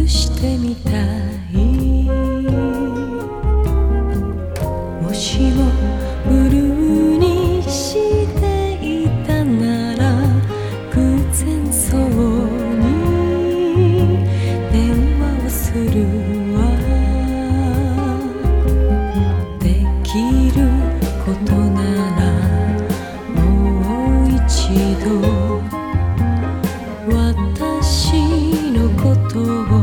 くしてみたい」「もしもブルーにしていたなら偶然そうに。電話をするわ」「できることならもう一度」私のことを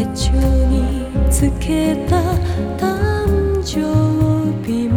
手帳につけた誕生日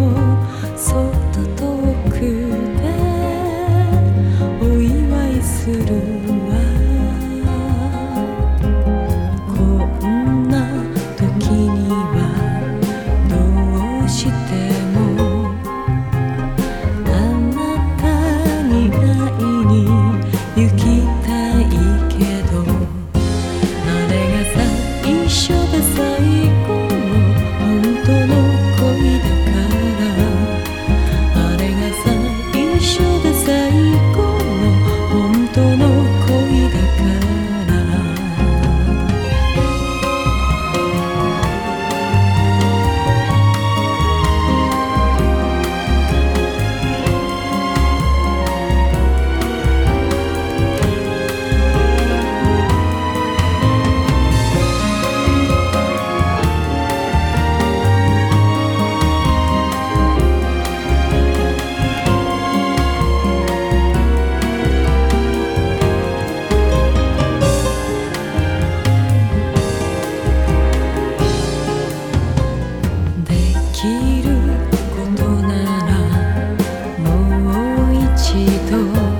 you